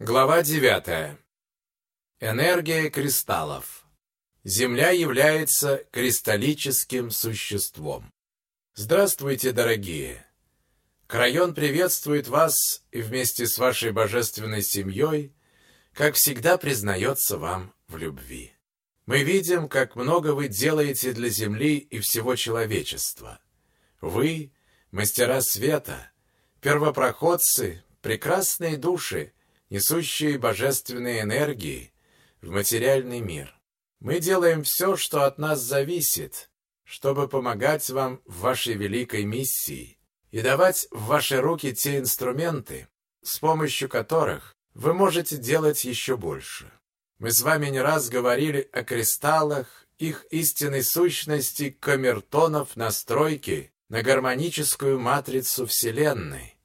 Глава 9. Энергия кристаллов. Земля является кристаллическим существом. Здравствуйте, дорогие! Крайон приветствует вас и вместе с вашей божественной семьей, как всегда признается вам в любви. Мы видим, как много вы делаете для Земли и всего человечества. Вы, мастера света, первопроходцы, прекрасные души – несущие божественные энергии в материальный мир. Мы делаем все, что от нас зависит, чтобы помогать вам в вашей великой миссии и давать в ваши руки те инструменты, с помощью которых вы можете делать еще больше. Мы с вами не раз говорили о кристаллах, их истинной сущности камертонов настройки на гармоническую матрицу Вселенной,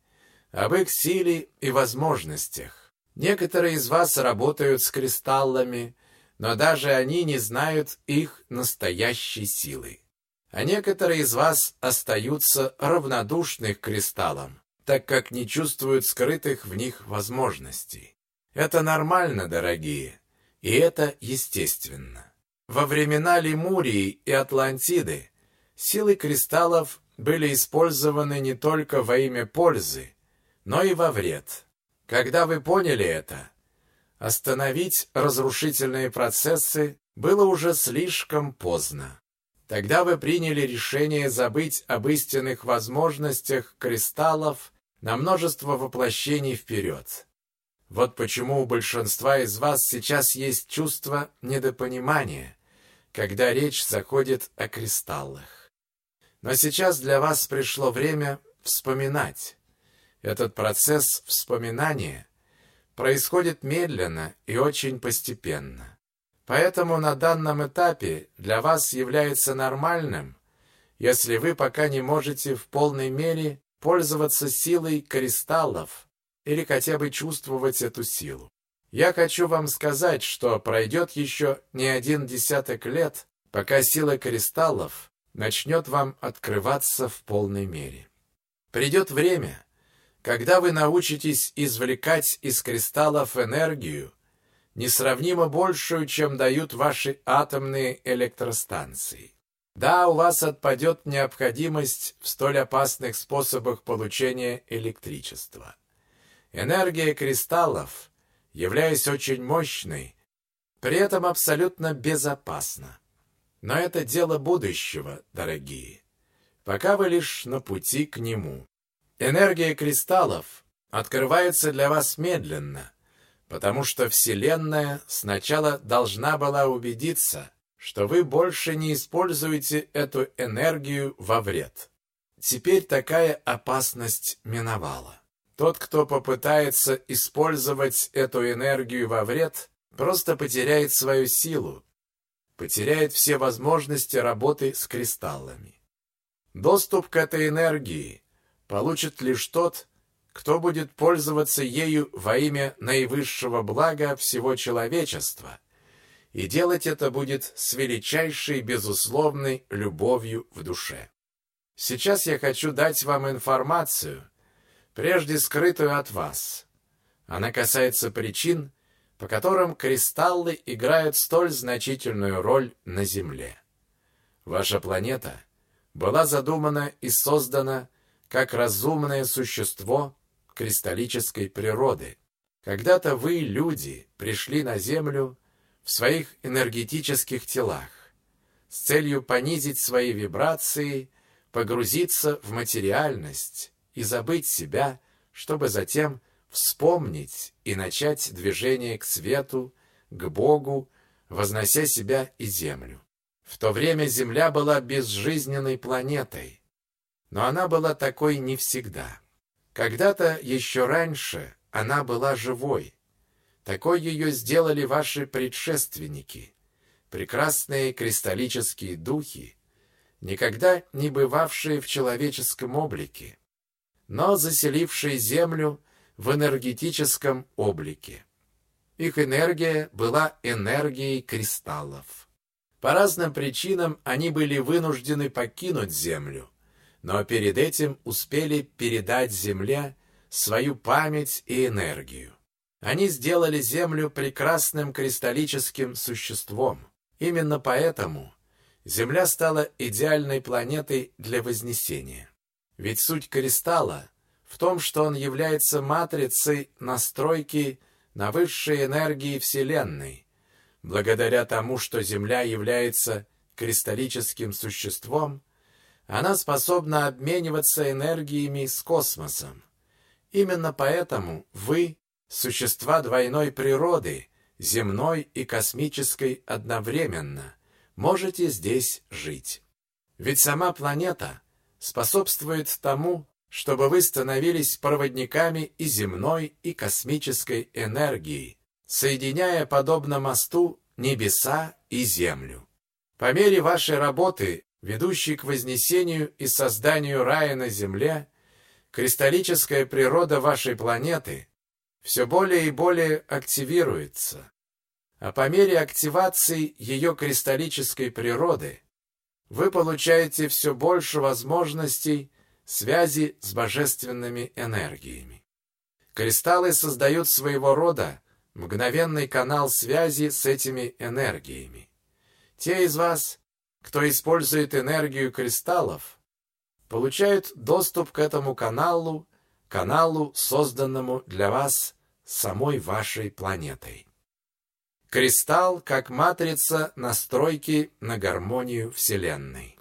об их силе и возможностях. Некоторые из вас работают с кристаллами, но даже они не знают их настоящей силы. А некоторые из вас остаются равнодушны к кристаллам, так как не чувствуют скрытых в них возможностей. Это нормально, дорогие, и это естественно. Во времена Лемурии и Атлантиды силы кристаллов были использованы не только во имя пользы, но и во вред. Когда вы поняли это, остановить разрушительные процессы было уже слишком поздно. Тогда вы приняли решение забыть об истинных возможностях кристаллов на множество воплощений вперед. Вот почему у большинства из вас сейчас есть чувство недопонимания, когда речь заходит о кристаллах. Но сейчас для вас пришло время вспоминать, этот процесс вспоминания происходит медленно и очень постепенно. Поэтому на данном этапе для вас является нормальным, если вы пока не можете в полной мере пользоваться силой кристаллов или хотя бы чувствовать эту силу. Я хочу вам сказать, что пройдет еще не один десяток лет, пока сила кристаллов начнет вам открываться в полной мере. Придет время, когда вы научитесь извлекать из кристаллов энергию, несравнимо большую, чем дают ваши атомные электростанции. Да, у вас отпадет необходимость в столь опасных способах получения электричества. Энергия кристаллов, являясь очень мощной, при этом абсолютно безопасна. Но это дело будущего, дорогие. Пока вы лишь на пути к нему. Энергия кристаллов открывается для вас медленно, потому что Вселенная сначала должна была убедиться, что вы больше не используете эту энергию во вред. Теперь такая опасность миновала. Тот, кто попытается использовать эту энергию во вред, просто потеряет свою силу, потеряет все возможности работы с кристаллами. Доступ к этой энергии получит лишь тот, кто будет пользоваться ею во имя наивысшего блага всего человечества, и делать это будет с величайшей безусловной любовью в душе. Сейчас я хочу дать вам информацию, прежде скрытую от вас. Она касается причин, по которым кристаллы играют столь значительную роль на Земле. Ваша планета была задумана и создана как разумное существо кристаллической природы. Когда-то вы, люди, пришли на Землю в своих энергетических телах с целью понизить свои вибрации, погрузиться в материальность и забыть себя, чтобы затем вспомнить и начать движение к свету, к Богу, вознося себя и Землю. В то время Земля была безжизненной планетой, но она была такой не всегда. Когда-то еще раньше она была живой. Такой ее сделали ваши предшественники, прекрасные кристаллические духи, никогда не бывавшие в человеческом облике, но заселившие Землю в энергетическом облике. Их энергия была энергией кристаллов. По разным причинам они были вынуждены покинуть Землю, но перед этим успели передать Земле свою память и энергию. Они сделали Землю прекрасным кристаллическим существом. Именно поэтому Земля стала идеальной планетой для Вознесения. Ведь суть кристалла в том, что он является матрицей настройки на высшие энергии Вселенной. Благодаря тому, что Земля является кристаллическим существом, она способна обмениваться энергиями с космосом. Именно поэтому вы – существа двойной природы, земной и космической одновременно, можете здесь жить. Ведь сама планета способствует тому, чтобы вы становились проводниками и земной, и космической энергии, соединяя, подобно мосту, небеса и землю. По мере вашей работы, ведущей к вознесению и созданию рая на земле, кристаллическая природа вашей планеты все более и более активируется. А по мере активации ее кристаллической природы вы получаете все больше возможностей связи с божественными энергиями. Кристаллы создают своего рода мгновенный канал связи с этими энергиями. Те из вас, кто использует энергию кристаллов, получают доступ к этому каналу, каналу, созданному для вас самой вашей планетой. Кристалл как матрица настройки на гармонию Вселенной.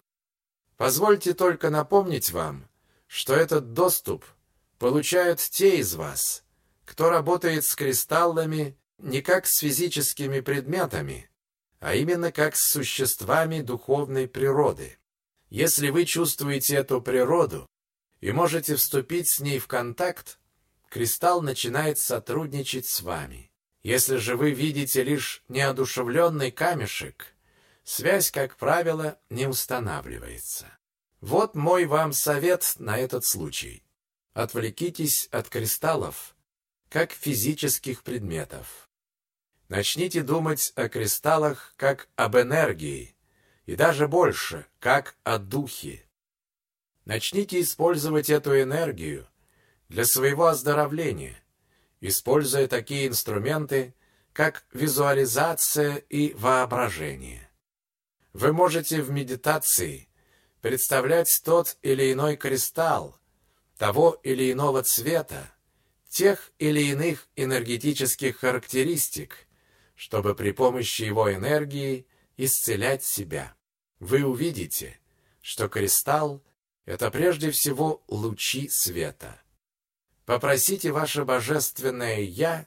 Позвольте только напомнить вам, что этот доступ получают те из вас, кто работает с кристаллами не как с физическими предметами, а именно как с существами духовной природы. Если вы чувствуете эту природу и можете вступить с ней в контакт, кристалл начинает сотрудничать с вами. Если же вы видите лишь неодушевленный камешек, связь, как правило, не устанавливается. Вот мой вам совет на этот случай. Отвлекитесь от кристаллов, как физических предметов. Начните думать о кристаллах как об энергии, и даже больше, как о духе. Начните использовать эту энергию для своего оздоровления, используя такие инструменты, как визуализация и воображение. Вы можете в медитации представлять тот или иной кристалл, того или иного цвета, тех или иных энергетических характеристик, чтобы при помощи его энергии исцелять себя. Вы увидите, что кристалл — это прежде всего лучи света. Попросите ваше божественное «Я»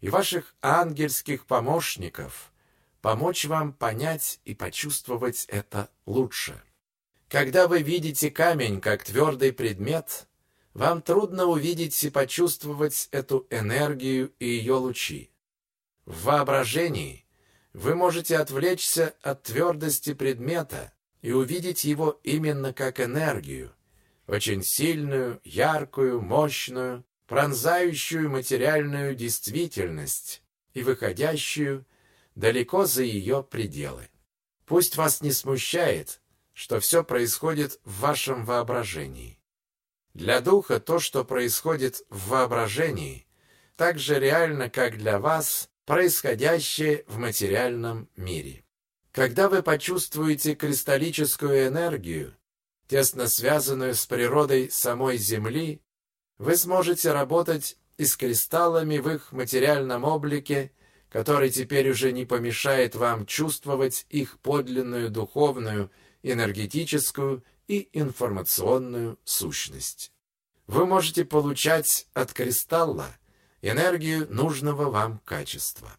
и ваших ангельских помощников помочь вам понять и почувствовать это лучше. Когда вы видите камень как твердый предмет, вам трудно увидеть и почувствовать эту энергию и ее лучи. В воображении вы можете отвлечься от твердости предмета и увидеть его именно как энергию, очень сильную, яркую, мощную, пронзающую материальную действительность и выходящую далеко за ее пределы. Пусть вас не смущает, что все происходит в вашем воображении. Для духа то, что происходит в воображении, так же реально, как для вас происходящее в материальном мире. Когда вы почувствуете кристаллическую энергию, тесно связанную с природой самой Земли, вы сможете работать и с кристаллами в их материальном облике, который теперь уже не помешает вам чувствовать их подлинную духовную энергетическую и информационную сущность. Вы можете получать от кристалла энергию нужного вам качества.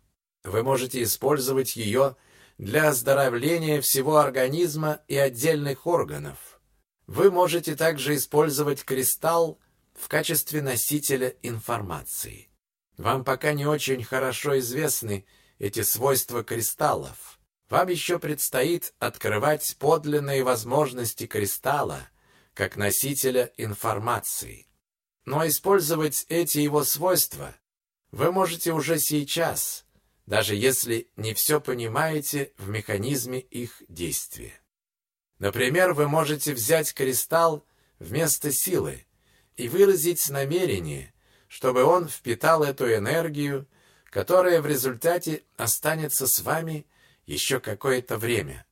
Вы можете использовать ее для оздоровления всего организма и отдельных органов. Вы можете также использовать кристалл в качестве носителя информации. Вам пока не очень хорошо известны эти свойства кристаллов. Вам еще предстоит открывать подлинные возможности кристалла как носителя информации. Но использовать эти его свойства вы можете уже сейчас, даже если не все понимаете в механизме их действия. Например, вы можете взять кристалл вместо силы и выразить намерение, чтобы он впитал эту энергию которое в результате останется с вами еще какое-то время.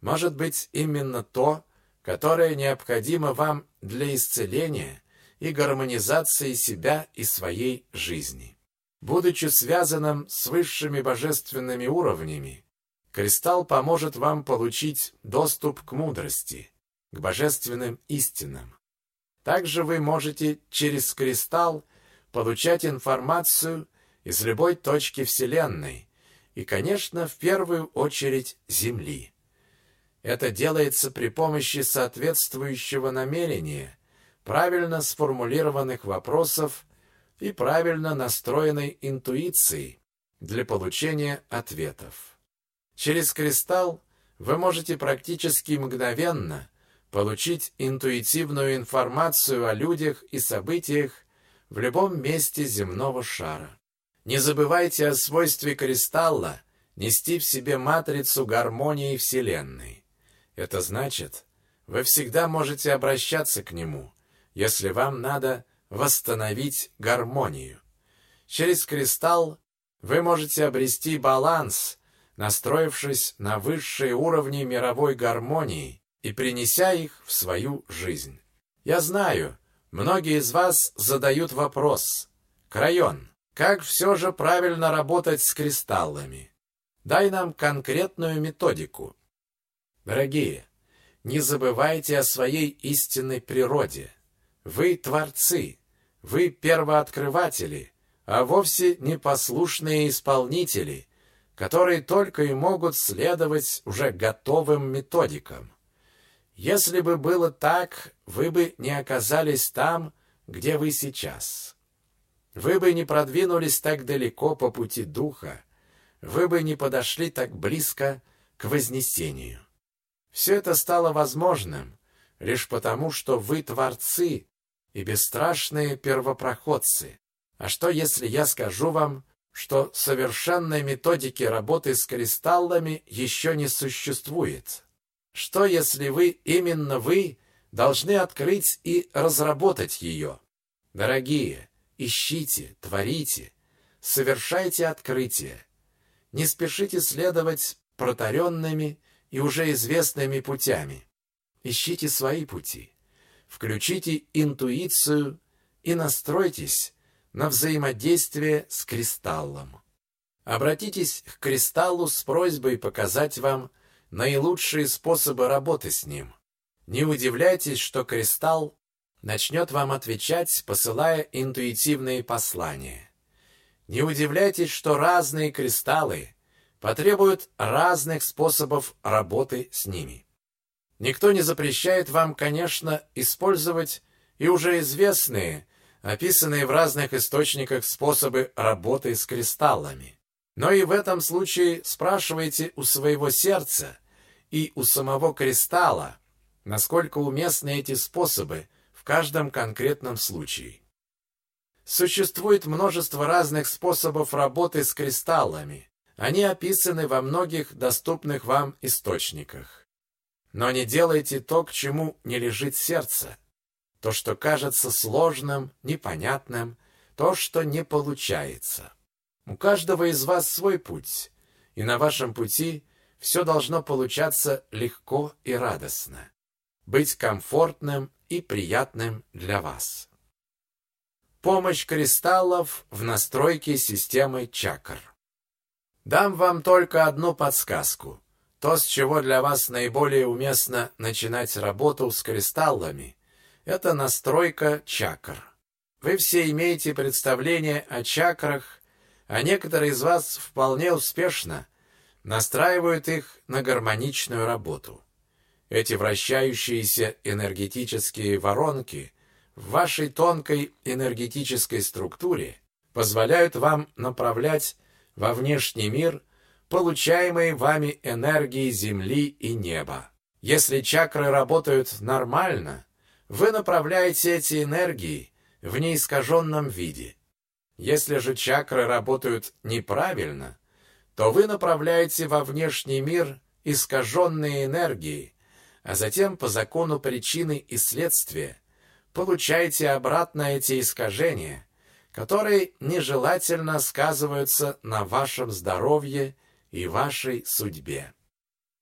Может быть, именно то, которое необходимо вам для исцеления и гармонизации себя и своей жизни. Будучи связанным с высшими божественными уровнями, кристалл поможет вам получить доступ к мудрости, к божественным истинам. Также вы можете через кристалл получать информацию из любой точки Вселенной и, конечно, в первую очередь Земли. Это делается при помощи соответствующего намерения, правильно сформулированных вопросов и правильно настроенной интуиции для получения ответов. Через кристалл вы можете практически мгновенно получить интуитивную информацию о людях и событиях в любом месте земного шара. Не забывайте о свойстве кристалла нести в себе матрицу гармонии Вселенной. Это значит, вы всегда можете обращаться к нему, если вам надо восстановить гармонию. Через кристалл вы можете обрести баланс, настроившись на высшие уровни мировой гармонии и принеся их в свою жизнь. Я знаю, многие из вас задают вопрос. Крайон, как все же правильно работать с кристаллами? Дай нам конкретную методику. Дорогие, не забывайте о своей истинной природе. Вы творцы, вы первооткрыватели, а вовсе не послушные исполнители, которые только и могут следовать уже готовым методикам. Если бы было так, вы бы не оказались там, где вы сейчас. Вы бы не продвинулись так далеко по пути духа, вы бы не подошли так близко к вознесению. Все это стало возможным лишь потому, что вы творцы и бесстрашные первопроходцы. А что, если я скажу вам, что совершенной методики работы с кристаллами еще не существует? Что, если вы, именно вы, должны открыть и разработать ее? Дорогие, ищите, творите, совершайте открытия. Не спешите следовать протаренными и уже известными путями. Ищите свои пути. Включите интуицию и настройтесь на взаимодействие с кристаллом. Обратитесь к кристаллу с просьбой показать вам наилучшие способы работы с ним. Не удивляйтесь, что кристалл начнет вам отвечать, посылая интуитивные послания. Не удивляйтесь, что разные кристаллы потребуют разных способов работы с ними. Никто не запрещает вам, конечно, использовать и уже известные, описанные в разных источниках способы работы с кристаллами. Но и в этом случае спрашивайте у своего сердца и у самого кристалла, насколько уместны эти способы в каждом конкретном случае. Существует множество разных способов работы с кристаллами, они описаны во многих доступных вам источниках. Но не делайте то, к чему не лежит сердце. То, что кажется сложным, непонятным, то, что не получается. У каждого из вас свой путь, и на вашем пути все должно получаться легко и радостно, быть комфортным и приятным для вас. Помощь кристаллов в настройке системы чакр. Дам вам только одну подсказку. То, с чего для вас наиболее уместно начинать работу с кристаллами, это настройка чакр. Вы все имеете представление о чакрах, а некоторые из вас вполне успешно настраивают их на гармоничную работу. Эти вращающиеся энергетические воронки в вашей тонкой энергетической структуре позволяют вам направлять во внешний мир получаемые вами энергии Земли и неба. Если чакры работают нормально, вы направляете эти энергии в неискаженном виде. Если же чакры работают неправильно, то вы направляете во внешний мир искаженные энергии, а затем по закону причины и следствия получаете обратно эти искажения, которые нежелательно сказываются на вашем здоровье и вашей судьбе.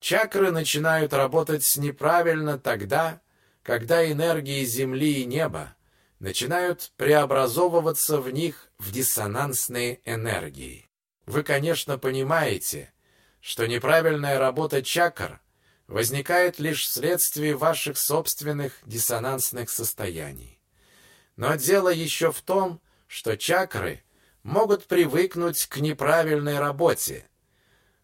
Чакры начинают работать неправильно тогда, когда энергии Земли и неба начинают преобразовываться в них в диссонансные энергии. Вы, конечно, понимаете, что неправильная работа чакр возникает лишь вследствие ваших собственных диссонансных состояний. Но дело еще в том, что чакры могут привыкнуть к неправильной работе.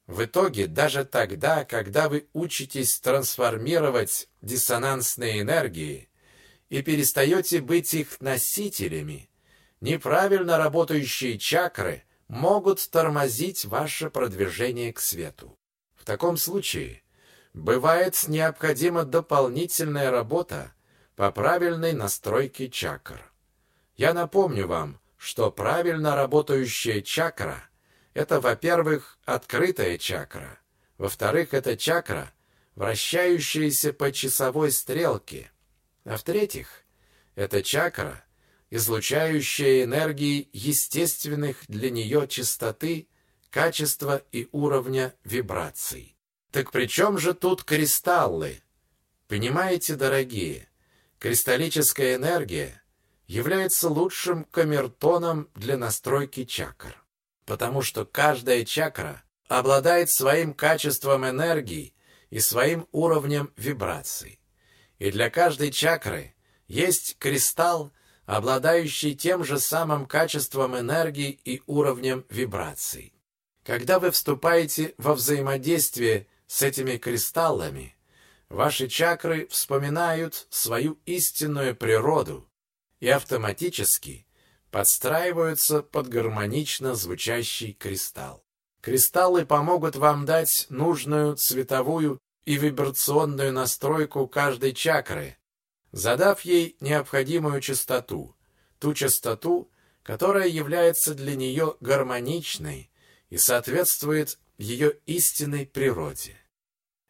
В итоге, даже тогда, когда вы учитесь трансформировать диссонансные энергии и перестаете быть их носителями, неправильно работающие чакры могут тормозить ваше продвижение к свету. В таком случае бывает необходима дополнительная работа по правильной настройке чакр. Я напомню вам, что правильно работающая чакра – это, во-первых, открытая чакра, во-вторых, это чакра, вращающаяся по часовой стрелке, а в-третьих, это чакра, излучающая энергии естественных для нее частоты, качества и уровня вибраций. Так при чем же тут кристаллы? Понимаете, дорогие, кристаллическая энергия является лучшим камертоном для настройки чакр, потому что каждая чакра обладает своим качеством энергии и своим уровнем вибраций. И для каждой чакры есть кристалл, обладающий тем же самым качеством энергии и уровнем вибраций. Когда вы вступаете во взаимодействие с этими кристаллами, ваши чакры вспоминают свою истинную природу и автоматически подстраиваются под гармонично звучащий кристалл. Кристаллы помогут вам дать нужную цветовую и вибрационную настройку каждой чакры, задав ей необходимую частоту, ту частоту, которая является для нее гармоничной и соответствует ее истинной природе.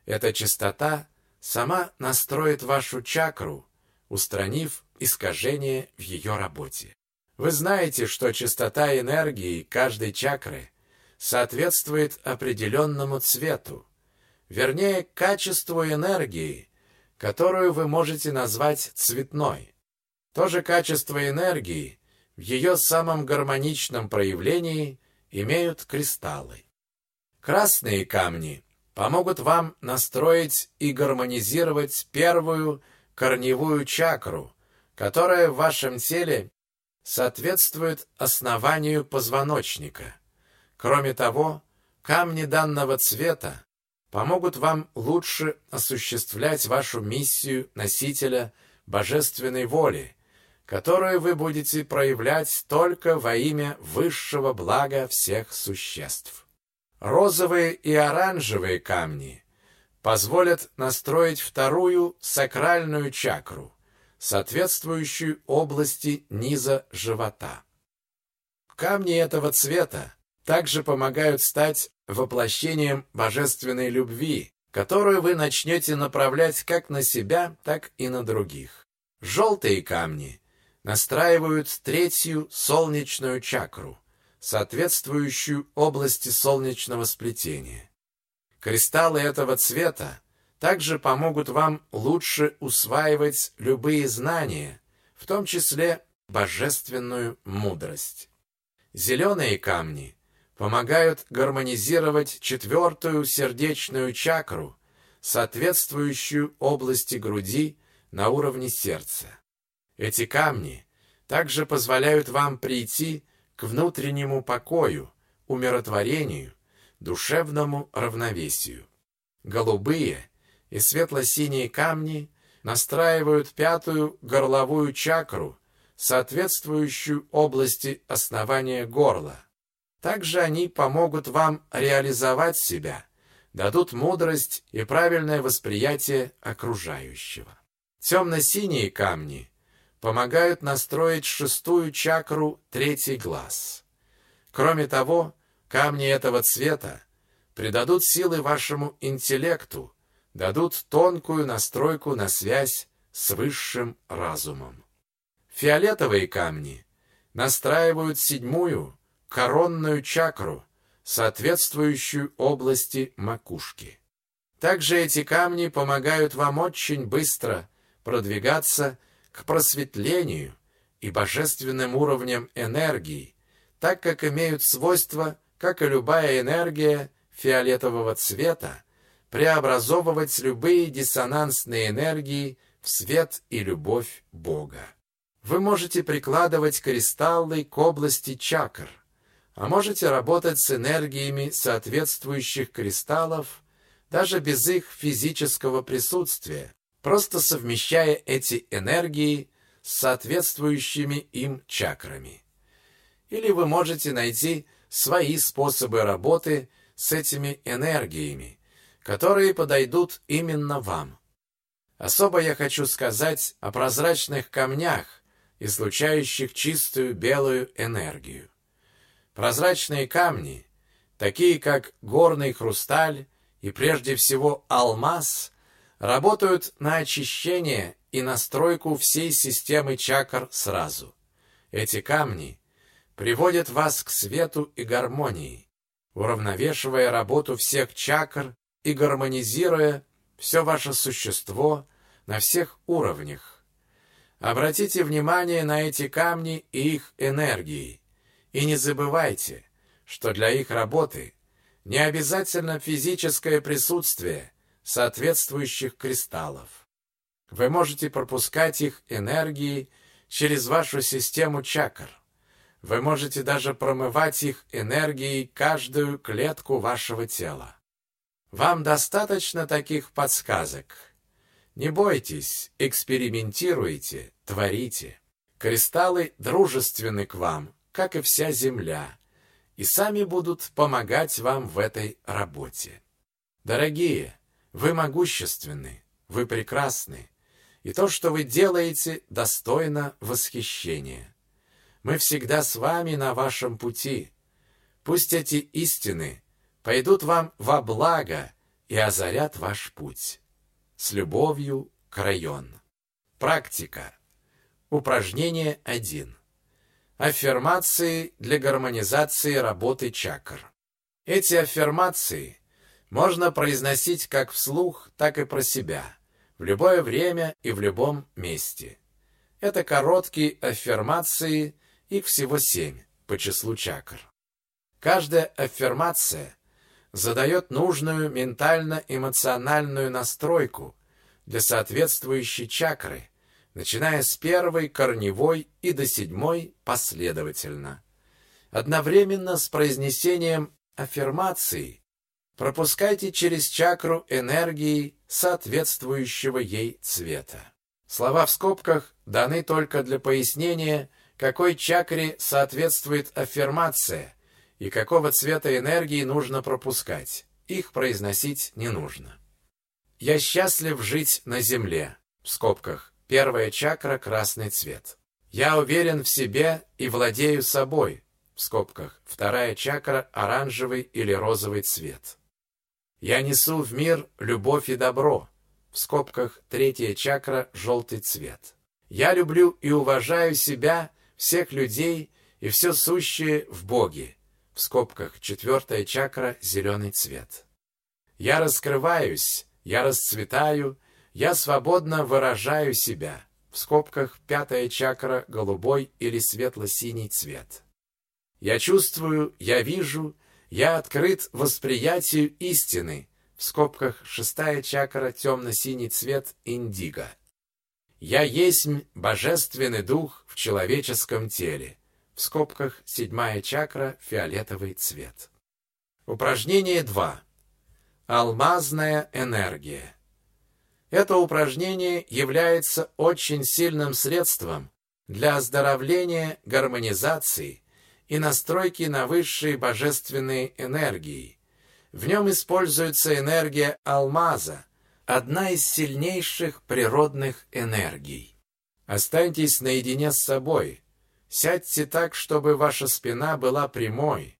Эта частота сама настроит вашу чакру, устранив искажение в ее работе. Вы знаете, что частота энергии каждой чакры соответствует определенному цвету, вернее, качеству энергии, которую вы можете назвать цветной. То же качество энергии в ее самом гармоничном проявлении имеют кристаллы. Красные камни помогут вам настроить и гармонизировать первую корневую чакру, которая в вашем теле соответствует основанию позвоночника. Кроме того, камни данного цвета помогут вам лучше осуществлять вашу миссию носителя божественной воли, которую вы будете проявлять только во имя высшего блага всех существ. Розовые и оранжевые камни позволят настроить вторую сакральную чакру, соответствующую области низа живота. Камни этого цвета также помогают стать воплощением божественной любви, которую вы начнете направлять как на себя, так и на других. Желтые камни настраивают третью солнечную чакру, соответствующую области солнечного сплетения. Кристаллы этого цвета также помогут вам лучше усваивать любые знания, в том числе божественную мудрость. Зеленые камни помогают гармонизировать четвертую сердечную чакру, соответствующую области груди на уровне сердца. Эти камни также позволяют вам прийти к внутреннему покою, умиротворению, душевному равновесию. Голубые и светло-синие камни настраивают пятую горловую чакру, соответствующую области основания горла. Также они помогут вам реализовать себя, дадут мудрость и правильное восприятие окружающего. Темно-синие камни помогают настроить шестую чакру третий глаз. Кроме того, камни этого цвета придадут силы вашему интеллекту, дадут тонкую настройку на связь с высшим разумом. Фиолетовые камни настраивают седьмую, коронную чакру, соответствующую области макушки. Также эти камни помогают вам очень быстро продвигаться к просветлению и божественным уровням энергии, так как имеют свойство, как и любая энергия фиолетового цвета, преобразовывать любые диссонансные энергии в свет и любовь Бога. Вы можете прикладывать кристаллы к области чакр, а можете работать с энергиями соответствующих кристаллов даже без их физического присутствия, просто совмещая эти энергии с соответствующими им чакрами. Или вы можете найти свои способы работы с этими энергиями, которые подойдут именно вам. Особо я хочу сказать о прозрачных камнях, излучающих чистую белую энергию. Прозрачные камни, такие как горный хрусталь и прежде всего алмаз, работают на очищение и настройку всей системы чакр сразу. Эти камни приводят вас к свету и гармонии, уравновешивая работу всех чакр и гармонизируя все ваше существо на всех уровнях. Обратите внимание на эти камни и их энергии, и не забывайте, что для их работы не обязательно физическое присутствие соответствующих кристаллов. Вы можете пропускать их энергии через вашу систему чакр. Вы можете даже промывать их энергией каждую клетку вашего тела. Вам достаточно таких подсказок. Не бойтесь, экспериментируйте, творите. Кристаллы дружественны к вам, как и вся Земля, и сами будут помогать вам в этой работе. Дорогие, вы могущественны, вы прекрасны, и то, что вы делаете, достойно восхищения. Мы всегда с вами на вашем пути. Пусть эти истины пойдут вам во благо и озарят ваш путь. С любовью, Крайон. Практика. Упражнение 1. Аффирмации для гармонизации работы чакр. Эти аффирмации можно произносить как вслух, так и про себя, в любое время и в любом месте. Это короткие аффирмации, их всего семь по числу чакр. Каждая аффирмация задает нужную ментально-эмоциональную настройку для соответствующей чакры – начиная с первой корневой и до седьмой последовательно. Одновременно с произнесением аффирмации пропускайте через чакру энергии соответствующего ей цвета. Слова в скобках даны только для пояснения, какой чакре соответствует аффирмация и какого цвета энергии нужно пропускать. Их произносить не нужно. «Я счастлив жить на земле» в скобках Первая чакра – красный цвет. Я уверен в себе и владею собой. В скобках. Вторая чакра – оранжевый или розовый цвет. Я несу в мир любовь и добро. В скобках. Третья чакра – желтый цвет. Я люблю и уважаю себя, всех людей и все сущее в Боге. В скобках. Четвертая чакра – зеленый цвет. Я раскрываюсь, я расцветаю, я свободно выражаю себя. В скобках пятая чакра – голубой или светло-синий цвет. Я чувствую, я вижу, я открыт восприятию истины. В скобках шестая чакра – темно-синий цвет индиго. Я есть божественный дух в человеческом теле. В скобках седьмая чакра – фиолетовый цвет. Упражнение 2. Алмазная энергия. Это упражнение является очень сильным средством для оздоровления, гармонизации и настройки на высшие божественные энергии. В нем используется энергия алмаза, одна из сильнейших природных энергий. Останьтесь наедине с собой. Сядьте так, чтобы ваша спина была прямой.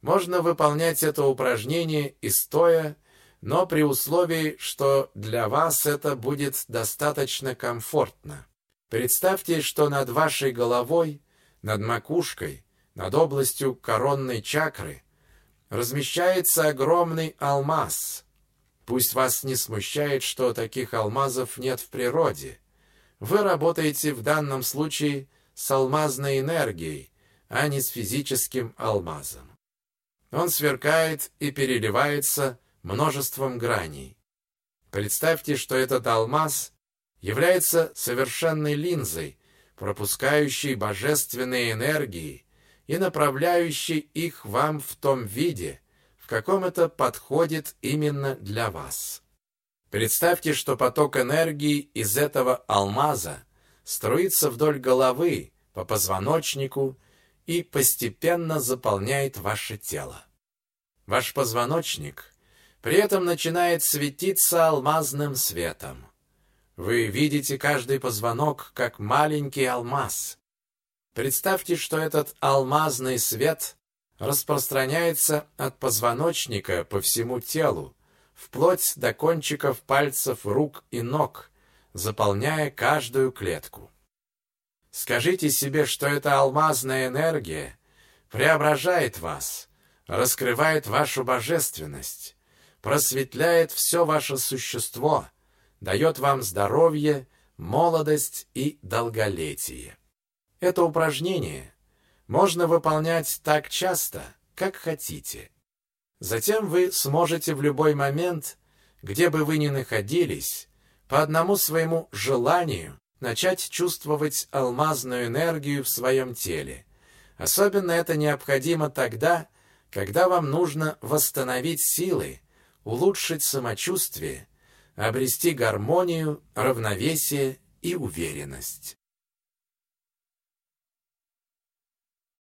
Можно выполнять это упражнение и стоя, но при условии, что для вас это будет достаточно комфортно. Представьте, что над вашей головой Над макушкой, над областью коронной чакры, размещается огромный алмаз. Пусть вас не смущает, что таких алмазов нет в природе. Вы работаете в данном случае с алмазной энергией, а не с физическим алмазом. Он сверкает и переливается множеством граней. Представьте, что этот алмаз является совершенной линзой, пропускающей божественные энергии и направляющей их вам в том виде, в каком это подходит именно для вас. Представьте, что поток энергии из этого алмаза струится вдоль головы, по позвоночнику и постепенно заполняет ваше тело. Ваш позвоночник при этом начинает светиться алмазным светом. Вы видите каждый позвонок как маленький алмаз. Представьте, что этот алмазный свет распространяется от позвоночника по всему телу, вплоть до кончиков пальцев рук и ног, заполняя каждую клетку. Скажите себе, что эта алмазная энергия преображает вас, раскрывает вашу божественность, просветляет все ваше существо, дает вам здоровье, молодость и долголетие. Это упражнение можно выполнять так часто, как хотите. Затем вы сможете в любой момент, где бы вы ни находились, по одному своему желанию начать чувствовать алмазную энергию в своем теле. Особенно это необходимо тогда, когда вам нужно восстановить силы, улучшить самочувствие, обрести гармонию, равновесие и уверенность.